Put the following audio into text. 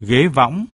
ghế võng.